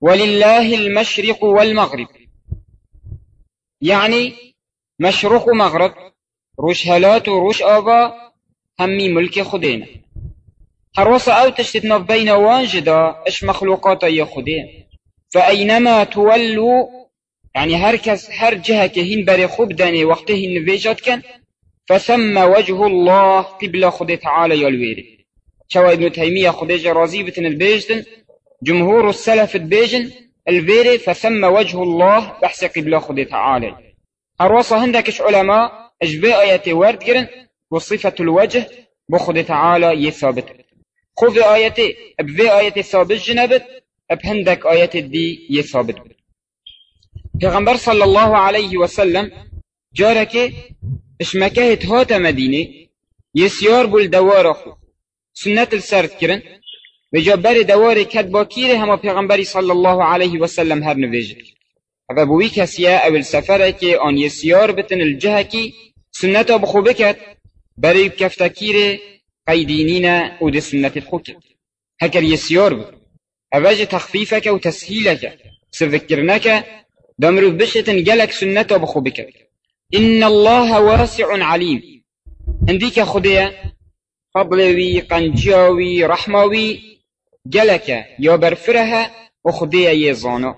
ولله المشرق والمغرب. يعني مشرق ومغرب روش هلات وروش آبا همي ملك خدينا هروس أو تشتتنا بين وانجدا اش مخلوقات يا خدين فأينما تولوا يعني هر کس هر جهة كهين بري خوب داني وقته نفيجات كان فثم وجه الله قبل خد تعالى يلويري شو ابن تيمية خديج رازي بتن البيجدن جمهور السلف البيجن الفيري فثم وجه الله بحث قبل خد تعالى. هروصة هندكش علماء أجباء آيات ورد جرن وصفة الوجه بخد تعالى يثابت. خوف آياتي بفي آياتي ثابت جنبت بهندك آيات دي يثابت. پیغمبر صلى الله عليه وسلم جارك اشمكهت هات مدينة يسيار بول دوار خو. سنة السرد كرن و جابر دوار کد باکیر هما پیغمبری صلى الله عليه وسلم هر نویجه و بوی کسیه أو السفره که آن یسیار بتن الجهه کی سنت بخو بکد برای کفتکیر قیدینین أو ده سنت الخو کد هكر يسيار بو أباج تخفيفك وتسهيلك سذكرنك دمرو بشتن جلك سنته بخو بك إن الله واسع عليم عندك خديا فضلوي قنجاوي گەلەکە یا بەرفرە هە ی زانو.